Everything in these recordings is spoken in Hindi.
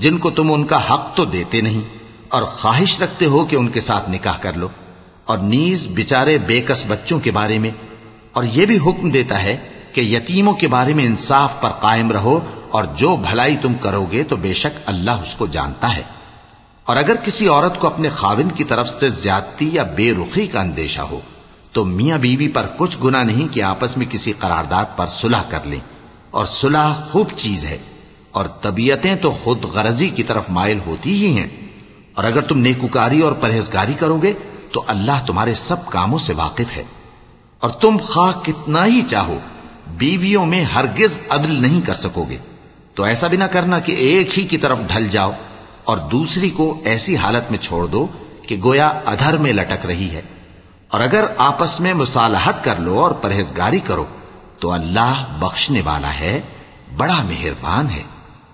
जिनको तुम उनका हक तो देते नहीं, और ख्वाहिश रखते हो कि उनके साथ निकाह कर लो। और नीज बेचारे बेकस बच्चों के बारे में, और यह भी हुक्म देता है कि यतीमों के बारे में इंसाफ पर कायम रहो, और जो भलाई तुम करोगे तो बेशक अल्लाह उसको जानता है। और अगर किसी औरत को अपने खाविंद की तरफ़ से ज्यादती या बेरुखी का अंदेशा हो तो मियाँ बीवी पर कुछ गुना नहीं कि आपस में किसी करारदाद पर सुलह कर लें। और सुलह खूब चीज़ है। और तबीयतें तो खुद गरजी की तरफ़ मायल होती ही हैं। और अगर तुम नेकुकारी और परहेजगारी करोगे तो अल्लाह तुम्हारे सब कामों से वाकिफ है। और तुम खा कितना ही चाहो, बीवियों में हरगिज अदल नहीं कर सकोगे। तो ऐसा भी ना करना कि एक ही की तरफ़ ढल जाओ और दूसरी को ऐसी हालत में छोड़ दो कि गोया अधर में लटक रही है। और अगर आपस में मुसालहत कर लो और परहेजगारी करो तो अल्लाह बख्शने वाला है, बड़ा मेहरबान है।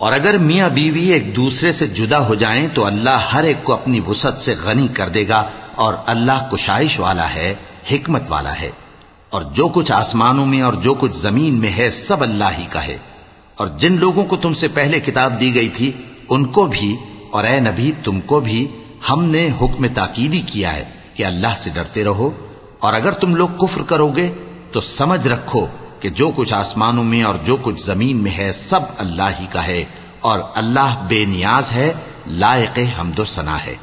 और अगर मियाँ बीवी एक दूसरे से जुदा हो जाएँ तो अल्लाह हर एक को अपनी वसत से गनी कर देगा और अल्लाह कुशाइश वाला है, हिकमत वाला है। और जो कुछ आसमानों में और जो कुछ ज़मीन में है, सब अल्लाह ही का है। और जिन लोगों को तुमसे पहले किताब दी गई थी, उनको भी और ए नबी, तुमको भी हमने हुक्म ताकीदी किया है कि अल्लाह से डरते रहो। और अगर तुम लोग कुफ्र करोगे तो समझ रखो कि जो कुछ आसमानों में और जो कुछ ज़मीन में है, सब अल्लाह ही का है और अल्लाह बेनियाज है, लायक हमदो सना है।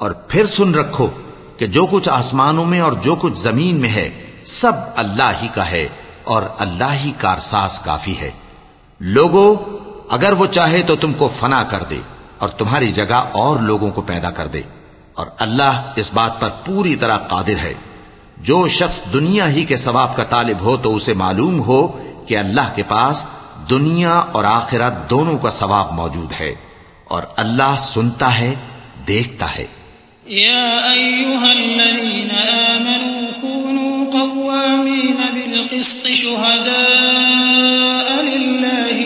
और फिर सुन रखो कि जो कुछ आसमानों में और जो कुछ ज़मीन में है, सब अल्लाह ही का है और अल्लाह ही कारसास काफ़ी है। लोगो, अगर वो चाहे तो तुमको फना कर दे और तुम्हारी जगह और लोगों को पैदा कर दे। और अल्लाह इस बात पर पूरी तरह कादिर है। जो शख्स दुनिया ही के सवाब का तालिब हो तो उसे मालूम हो कि अल्लाह के पास दुनिया और आखिरत दोनों का सवाब मौजूद है और अल्लाह सुनता है, देखता है। या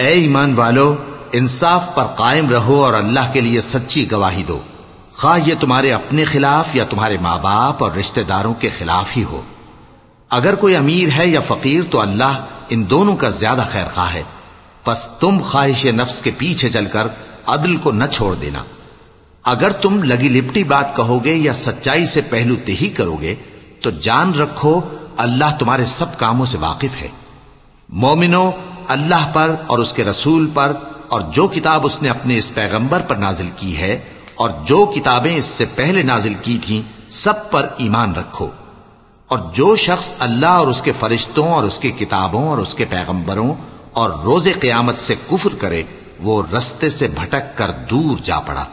ए ईमान वालो इंसाफ पर कायम रहो और अल्लाह के लिए सच्ची गवाही दो खा ये तुम्हारे अपने खिलाफ या तुम्हारे माँ बाप और रिश्तेदारों के खिलाफ ही हो अगर कोई अमीर है या फकीर तो अल्लाह इन दोनों का ज्यादा खैर खा है बस तुम ख्वाहिश नफ्स के पीछे चलकर अदल को न छोड़ देना अगर तुम लगी लिपटी बात कहोगे या सच्चाई से पहलू तेही करोगे तो जान रखो अल्लाह तुम्हारे सब कामों से वाकिफ है मोमिनो अल्लाह पर और उसके रसूल पर और जो किताब उसने अपने इस पैगंबर पर नाजिल की है और जो किताबें इससे पहले नाजिल की थीं, सब पर ईमान रखो। और जो शख्स अल्लाह और उसके फरिश्तों और उसके किताबों और उसके पैगंबरों और रोज़े क्यामत से कुफर करे, वो रस्ते से भटक कर दूर जा पड़ा।